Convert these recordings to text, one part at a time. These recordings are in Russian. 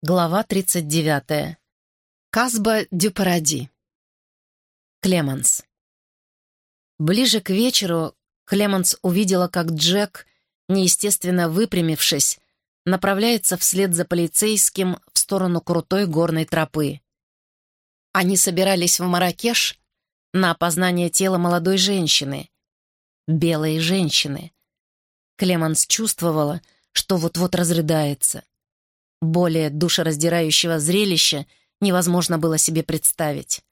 Глава 39. Казба дю Паради. Клеманс. Ближе к вечеру Клеманс увидела, как Джек, неестественно выпрямившись, направляется вслед за полицейским в сторону крутой горной тропы. Они собирались в Маракеш на опознание тела молодой женщины. Белой женщины. Клеманс чувствовала, что вот-вот разрыдается. Более душераздирающего зрелища невозможно было себе представить.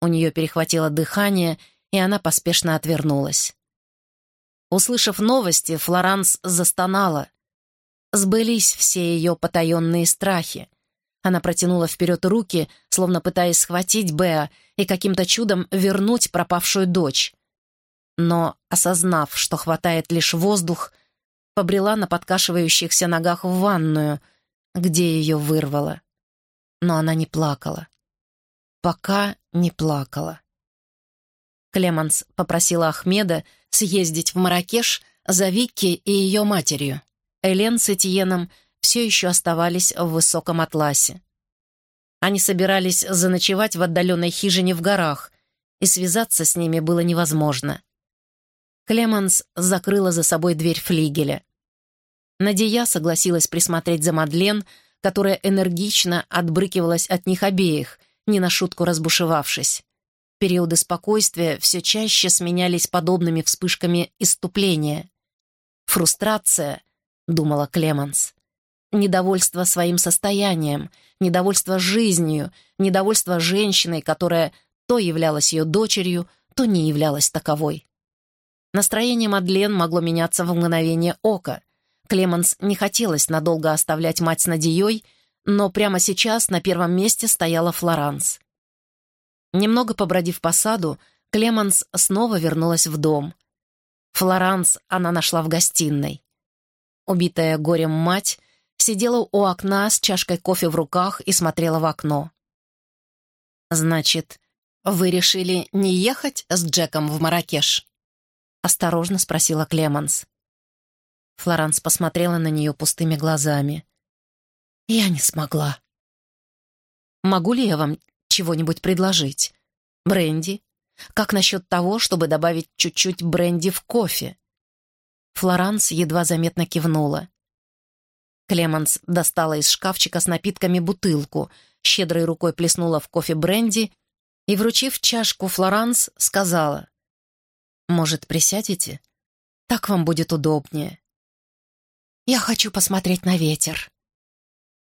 У нее перехватило дыхание, и она поспешно отвернулась. Услышав новости, Флоранс застонала. Сбылись все ее потаенные страхи. Она протянула вперед руки, словно пытаясь схватить Беа и каким-то чудом вернуть пропавшую дочь. Но, осознав, что хватает лишь воздух, побрела на подкашивающихся ногах в ванную — где ее вырвало. Но она не плакала. Пока не плакала. Клеманс попросила Ахмеда съездить в Маракеш за Викки и ее матерью. Элен с Этьеном все еще оставались в высоком атласе. Они собирались заночевать в отдаленной хижине в горах, и связаться с ними было невозможно. Клеманс закрыла за собой дверь флигеля. Надия согласилась присмотреть за Мадлен, которая энергично отбрыкивалась от них обеих, не на шутку разбушевавшись. Периоды спокойствия все чаще сменялись подобными вспышками иступления. «Фрустрация», — думала Клеманс. «Недовольство своим состоянием, недовольство жизнью, недовольство женщиной, которая то являлась ее дочерью, то не являлась таковой». Настроение Мадлен могло меняться в мгновение ока — Клеменс не хотелось надолго оставлять мать с Надеей, но прямо сейчас на первом месте стояла Флоранс. Немного побродив по саду, Клеменс снова вернулась в дом. Флоранс она нашла в гостиной. Убитая горем мать сидела у окна с чашкой кофе в руках и смотрела в окно. «Значит, вы решили не ехать с Джеком в Маракеш?» — осторожно спросила Клеменс. Флоранс посмотрела на нее пустыми глазами. «Я не смогла». «Могу ли я вам чего-нибудь предложить? Бренди? Как насчет того, чтобы добавить чуть-чуть бренди в кофе?» Флоранс едва заметно кивнула. Клеманс достала из шкафчика с напитками бутылку, щедрой рукой плеснула в кофе бренди и, вручив чашку Флоранс, сказала, «Может, присядете? Так вам будет удобнее». «Я хочу посмотреть на ветер».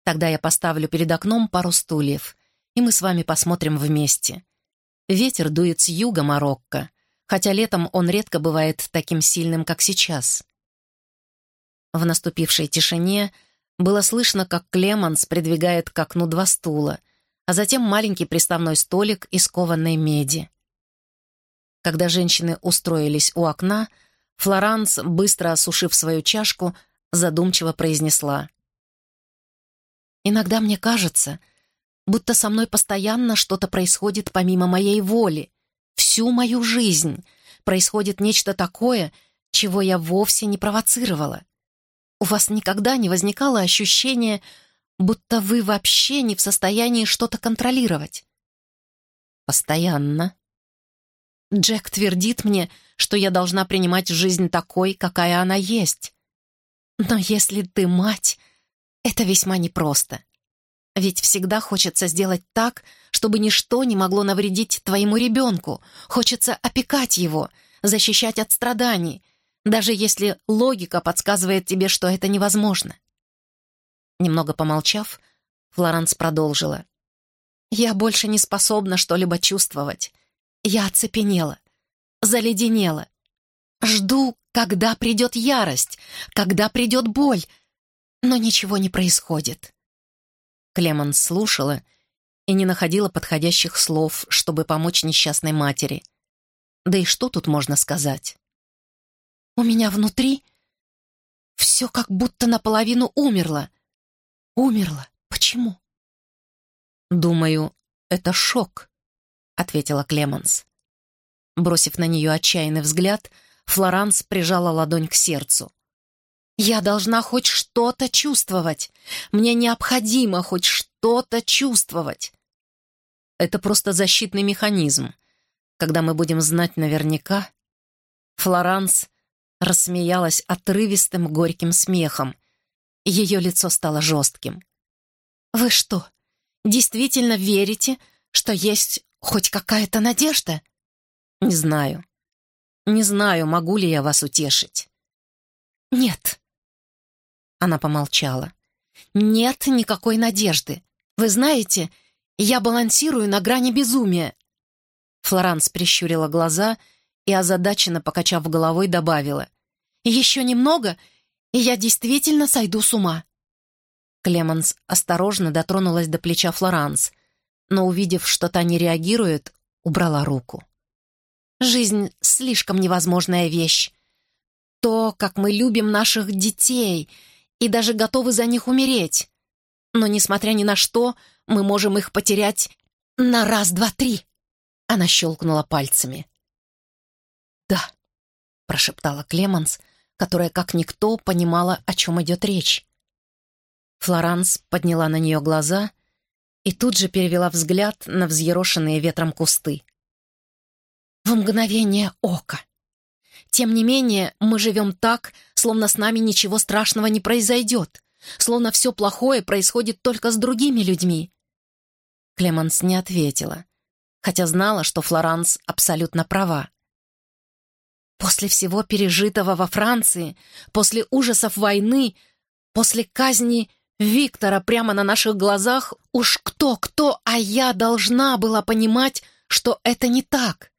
«Тогда я поставлю перед окном пару стульев, и мы с вами посмотрим вместе. Ветер дует с юга Марокко, хотя летом он редко бывает таким сильным, как сейчас». В наступившей тишине было слышно, как Клеманс придвигает к окну два стула, а затем маленький приставной столик из кованой меди. Когда женщины устроились у окна, Флоранс, быстро осушив свою чашку, задумчиво произнесла. «Иногда мне кажется, будто со мной постоянно что-то происходит помимо моей воли. Всю мою жизнь происходит нечто такое, чего я вовсе не провоцировала. У вас никогда не возникало ощущения, будто вы вообще не в состоянии что-то контролировать?» «Постоянно», Джек твердит мне, что я должна принимать жизнь такой, какая она есть. Но если ты мать, это весьма непросто. Ведь всегда хочется сделать так, чтобы ничто не могло навредить твоему ребенку. Хочется опекать его, защищать от страданий, даже если логика подсказывает тебе, что это невозможно. Немного помолчав, Флоранс продолжила. «Я больше не способна что-либо чувствовать. Я оцепенела, заледенела. Жду, когда придет ярость, когда придет боль, но ничего не происходит. Клемон слушала и не находила подходящих слов, чтобы помочь несчастной матери. Да и что тут можно сказать? У меня внутри все как будто наполовину умерло. Умерло. Почему? «Думаю, это шок», — ответила Клеменс. Бросив на нее отчаянный взгляд, — Флоранс прижала ладонь к сердцу. Я должна хоть что-то чувствовать. Мне необходимо хоть что-то чувствовать. Это просто защитный механизм. Когда мы будем знать наверняка... Флоранс рассмеялась отрывистым горьким смехом. Ее лицо стало жестким. «Вы что, действительно верите, что есть хоть какая-то надежда?» «Не знаю. Не знаю, могу ли я вас утешить». «Нет». Она помолчала. «Нет никакой надежды. Вы знаете, я балансирую на грани безумия». Флоранс прищурила глаза и, озадаченно покачав головой, добавила. «Еще немного, и я действительно сойду с ума». Клеменс осторожно дотронулась до плеча Флоранс, но, увидев, что та не реагирует, убрала руку. «Жизнь — слишком невозможная вещь. То, как мы любим наших детей и даже готовы за них умереть. Но, несмотря ни на что, мы можем их потерять на раз, два, три. Она щелкнула пальцами. «Да», — прошептала Клеменс, которая, как никто, понимала, о чем идет речь. Флоранс подняла на нее глаза и тут же перевела взгляд на взъерошенные ветром кусты. «В мгновение ока. Тем не менее, мы живем так, словно с нами ничего страшного не произойдет, словно все плохое происходит только с другими людьми. Клеманс не ответила, хотя знала, что Флоранс абсолютно права. После всего пережитого во Франции, после ужасов войны, после казни Виктора прямо на наших глазах, уж кто-кто, а я должна была понимать, что это не так.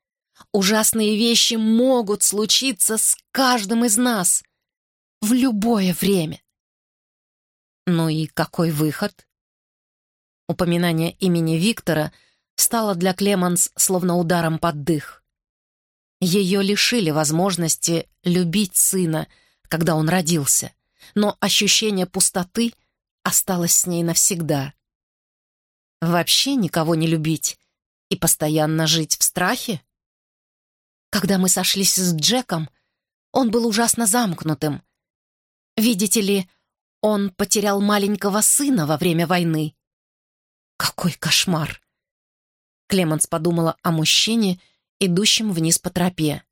Ужасные вещи могут случиться с каждым из нас в любое время. Ну и какой выход? Упоминание имени Виктора стало для Клеманс словно ударом под дых. Ее лишили возможности любить сына, когда он родился, но ощущение пустоты осталось с ней навсегда. Вообще никого не любить и постоянно жить в страхе? Когда мы сошлись с Джеком, он был ужасно замкнутым. Видите ли, он потерял маленького сына во время войны. Какой кошмар! Клеменс подумала о мужчине, идущем вниз по тропе.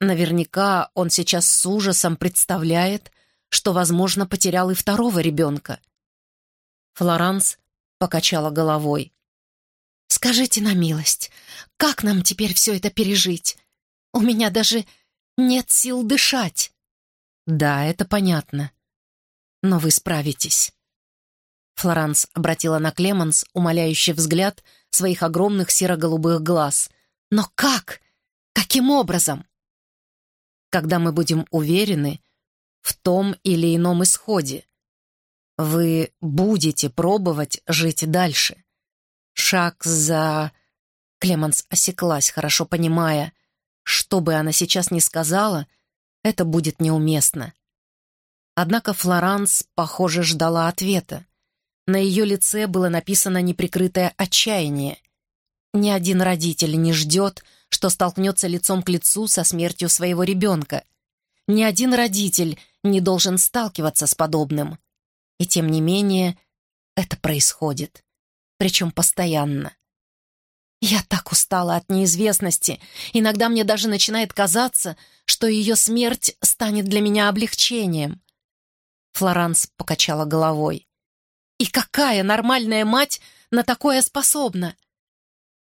Наверняка он сейчас с ужасом представляет, что, возможно, потерял и второго ребенка. Флоранс покачала головой. «Скажите на милость, как нам теперь все это пережить? У меня даже нет сил дышать». «Да, это понятно. Но вы справитесь». Флоранс обратила на Клеманс умоляющий взгляд своих огромных серо-голубых глаз. «Но как? Каким образом?» «Когда мы будем уверены в том или ином исходе. Вы будете пробовать жить дальше. Шаг за...» Клеманс осеклась, хорошо понимая, что бы она сейчас ни сказала, это будет неуместно. Однако Флоранс, похоже, ждала ответа. На ее лице было написано неприкрытое отчаяние. Ни один родитель не ждет, что столкнется лицом к лицу со смертью своего ребенка. Ни один родитель не должен сталкиваться с подобным. И тем не менее, это происходит. Причем постоянно. Я так устала от неизвестности. Иногда мне даже начинает казаться, что ее смерть станет для меня облегчением. Флоранс покачала головой. И какая нормальная мать на такое способна?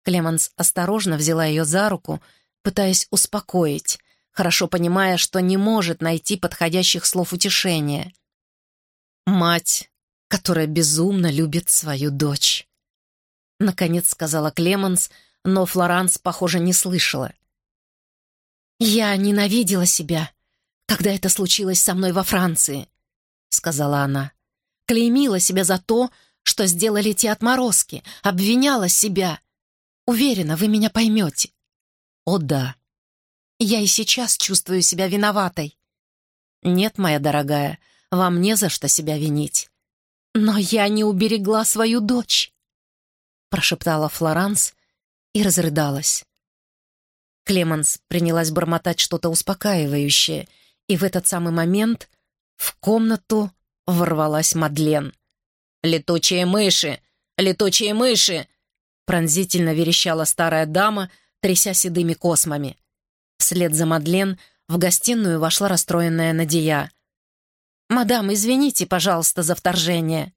Клеманс осторожно взяла ее за руку, пытаясь успокоить, хорошо понимая, что не может найти подходящих слов утешения. «Мать, которая безумно любит свою дочь», — наконец сказала Клеманс, но Флоранс, похоже, не слышала. «Я ненавидела себя, когда это случилось со мной во Франции», — сказала она клеймила себя за то, что сделали те отморозки, обвиняла себя. Уверена, вы меня поймете. О да. Я и сейчас чувствую себя виноватой. Нет, моя дорогая, вам не за что себя винить. Но я не уберегла свою дочь, прошептала Флоранс и разрыдалась. Клеманс принялась бормотать что-то успокаивающее, и в этот самый момент В комнату ворвалась Мадлен. «Летучие мыши! Летучие мыши!» Пронзительно верещала старая дама, тряся седыми космами. Вслед за Мадлен в гостиную вошла расстроенная Надия. «Мадам, извините, пожалуйста, за вторжение».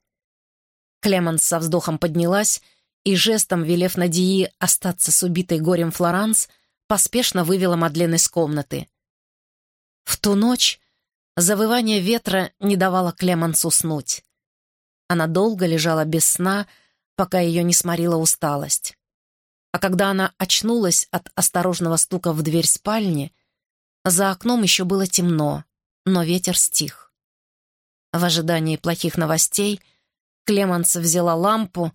Клеманс со вздохом поднялась и, жестом велев Надии остаться с убитой горем Флоранс, поспешно вывела Мадлен из комнаты. В ту ночь завывание ветра не давало Клеманс уснуть. Она долго лежала без сна, пока ее не сморила усталость. А когда она очнулась от осторожного стука в дверь спальни, за окном еще было темно, но ветер стих. В ожидании плохих новостей Клеманс взяла лампу,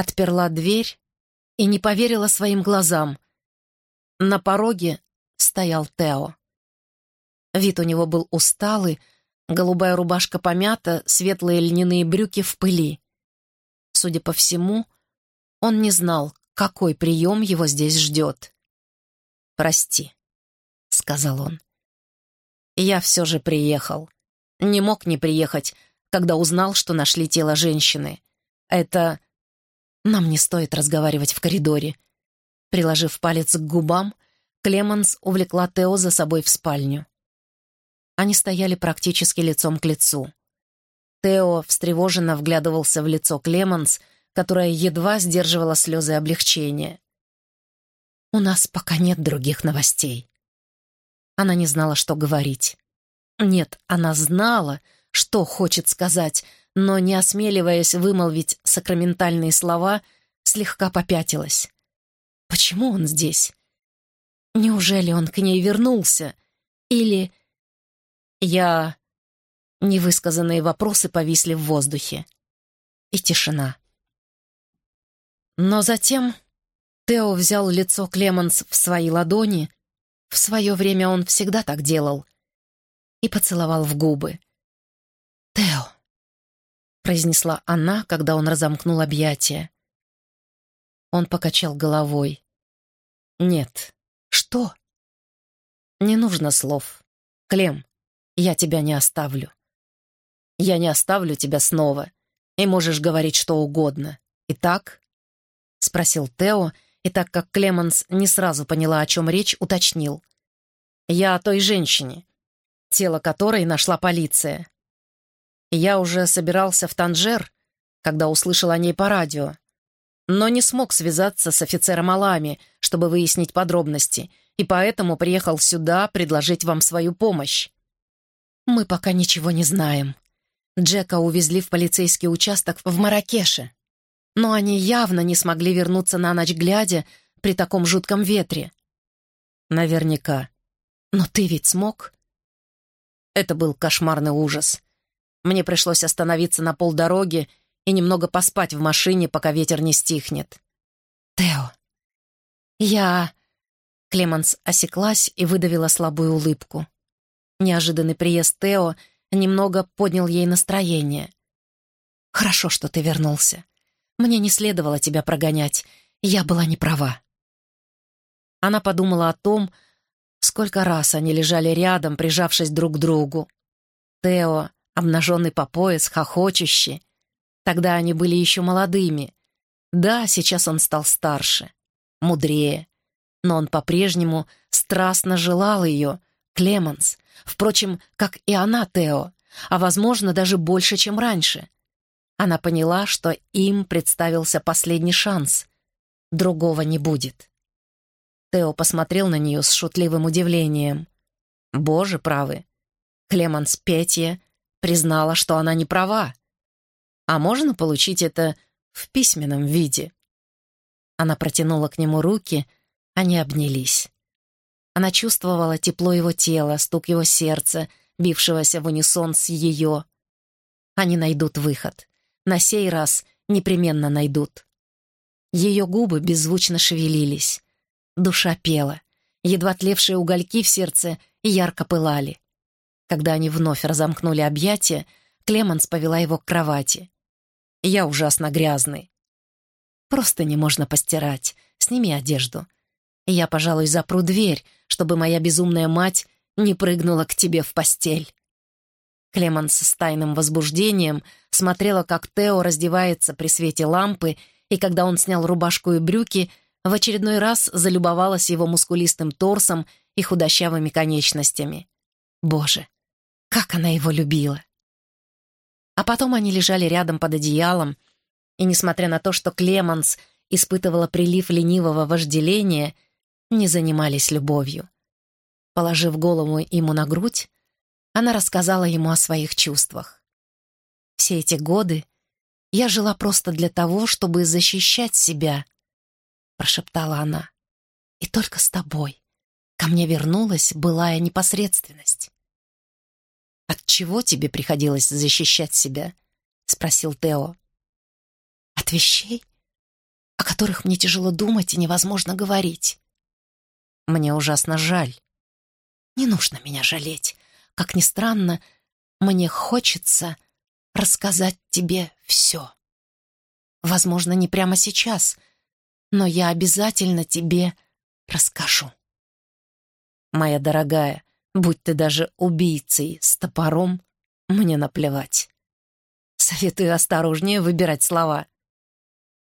отперла дверь и не поверила своим глазам. На пороге стоял Тео. Вид у него был усталый, голубая рубашка помята, светлые льняные брюки в пыли. Судя по всему, он не знал, какой прием его здесь ждет. «Прости», — сказал он. «Я все же приехал. Не мог не приехать, когда узнал, что нашли тело женщины. Это... Нам не стоит разговаривать в коридоре». Приложив палец к губам, Клеманс увлекла Тео за собой в спальню. Они стояли практически лицом к лицу. Тео встревоженно вглядывался в лицо Клеманс, которая едва сдерживала слезы облегчения. «У нас пока нет других новостей». Она не знала, что говорить. Нет, она знала, что хочет сказать, но, не осмеливаясь вымолвить сакраментальные слова, слегка попятилась. Почему он здесь? Неужели он к ней вернулся? Или... Я Невысказанные вопросы повисли в воздухе. И тишина. Но затем Тео взял лицо Клеменс в свои ладони, в свое время он всегда так делал, и поцеловал в губы. Произнесла она, когда он разомкнул объятия. Он покачал головой. «Нет». «Что?» «Не нужно слов. Клем, я тебя не оставлю». Я не оставлю тебя снова, и можешь говорить что угодно. Итак?» — спросил Тео, и так как Клеменс не сразу поняла, о чем речь, уточнил. «Я о той женщине, тело которой нашла полиция. Я уже собирался в Танжер, когда услышал о ней по радио, но не смог связаться с офицером Алами, чтобы выяснить подробности, и поэтому приехал сюда предложить вам свою помощь. Мы пока ничего не знаем», Джека увезли в полицейский участок в Маракеше. Но они явно не смогли вернуться на ночь глядя при таком жутком ветре. Наверняка. Но ты ведь смог? Это был кошмарный ужас. Мне пришлось остановиться на полдороги и немного поспать в машине, пока ветер не стихнет. Тео, я... Клеманс осеклась и выдавила слабую улыбку. Неожиданный приезд Тео — немного поднял ей настроение. «Хорошо, что ты вернулся. Мне не следовало тебя прогонять. Я была не права». Она подумала о том, сколько раз они лежали рядом, прижавшись друг к другу. Тео, обнаженный по пояс, хохочущий. Тогда они были еще молодыми. Да, сейчас он стал старше, мудрее. Но он по-прежнему страстно желал ее, Клеменс, Впрочем, как и она, Тео, а, возможно, даже больше, чем раньше. Она поняла, что им представился последний шанс. Другого не будет. Тео посмотрел на нее с шутливым удивлением. «Боже правы!» Клеманс Петье признала, что она не права. «А можно получить это в письменном виде?» Она протянула к нему руки, они обнялись. Она чувствовала тепло его тела, стук его сердца, бившегося в унисон с ее. Они найдут выход. На сей раз непременно найдут. Ее губы беззвучно шевелились. Душа пела. Едва тлевшие угольки в сердце ярко пылали. Когда они вновь разомкнули объятия, Клеманс повела его к кровати. «Я ужасно грязный. Просто не можно постирать. Сними одежду. Я, пожалуй, запру дверь, чтобы моя безумная мать не прыгнула к тебе в постель. Клеманс с тайным возбуждением смотрела, как Тео раздевается при свете лампы, и когда он снял рубашку и брюки, в очередной раз залюбовалась его мускулистым торсом и худощавыми конечностями. Боже, как она его любила! А потом они лежали рядом под одеялом, и, несмотря на то, что Клеманс испытывала прилив ленивого вожделения, не занимались любовью. Положив голову ему на грудь, она рассказала ему о своих чувствах. «Все эти годы я жила просто для того, чтобы защищать себя», — прошептала она. «И только с тобой ко мне вернулась былая непосредственность». «От чего тебе приходилось защищать себя?» — спросил Тео. «От вещей, о которых мне тяжело думать и невозможно говорить. Мне ужасно жаль. Не нужно меня жалеть. Как ни странно, мне хочется рассказать тебе все. Возможно, не прямо сейчас, но я обязательно тебе расскажу. Моя дорогая, будь ты даже убийцей с топором, мне наплевать. Советую осторожнее выбирать слова.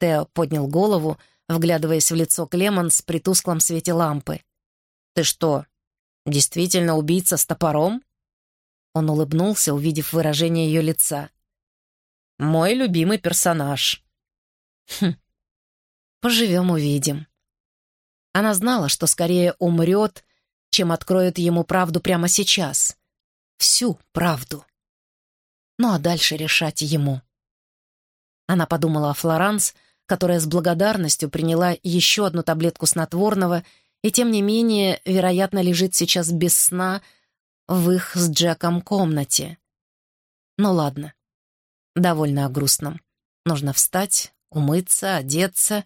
Тео поднял голову, вглядываясь в лицо Клеманс при тусклом свете лампы. «Ты что, действительно убийца с топором?» Он улыбнулся, увидев выражение ее лица. «Мой любимый персонаж». «Хм, поживем, увидим». Она знала, что скорее умрет, чем откроет ему правду прямо сейчас. Всю правду. Ну а дальше решать ему. Она подумала о Флоранс, которая с благодарностью приняла еще одну таблетку снотворного и, тем не менее, вероятно, лежит сейчас без сна, в их с Джеком комнате. Ну ладно, довольно о грустном. Нужно встать, умыться, одеться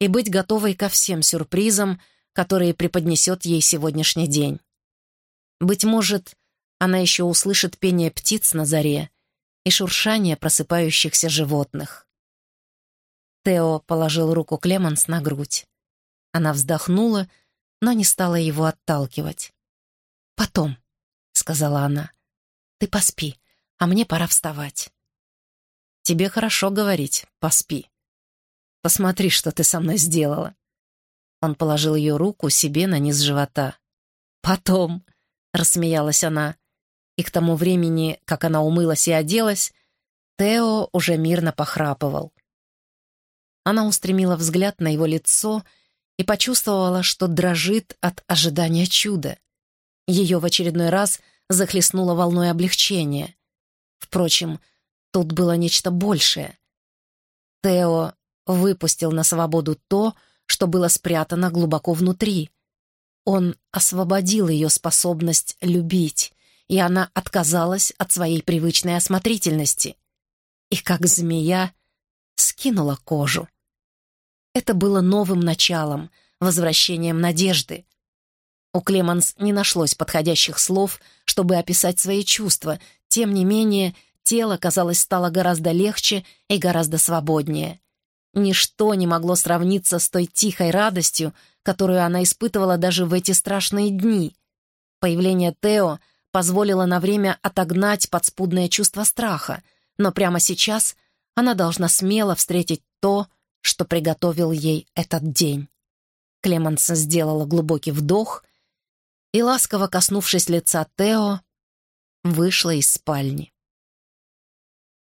и быть готовой ко всем сюрпризам, которые преподнесет ей сегодняшний день. Быть может, она еще услышит пение птиц на заре и шуршание просыпающихся животных. Тео положил руку Клеманс на грудь. Она вздохнула, но не стала его отталкивать. «Потом», — сказала она. «Ты поспи, а мне пора вставать». «Тебе хорошо говорить, поспи. Посмотри, что ты со мной сделала». Он положил ее руку себе на низ живота. «Потом», — рассмеялась она, и к тому времени, как она умылась и оделась, Тео уже мирно похрапывал. Она устремила взгляд на его лицо и почувствовала, что дрожит от ожидания чуда. Ее в очередной раз захлестнуло волной облегчения. Впрочем, тут было нечто большее. Тео выпустил на свободу то, что было спрятано глубоко внутри. Он освободил ее способность любить, и она отказалась от своей привычной осмотрительности. И как змея скинула кожу. Это было новым началом, возвращением надежды. У Клеманс не нашлось подходящих слов, чтобы описать свои чувства. Тем не менее, тело, казалось, стало гораздо легче и гораздо свободнее. Ничто не могло сравниться с той тихой радостью, которую она испытывала даже в эти страшные дни. Появление Тео позволило на время отогнать подспудное чувство страха, но прямо сейчас она должна смело встретить то, что приготовил ей этот день. Клеманс сделала глубокий вдох и, ласково коснувшись лица Тео, вышла из спальни.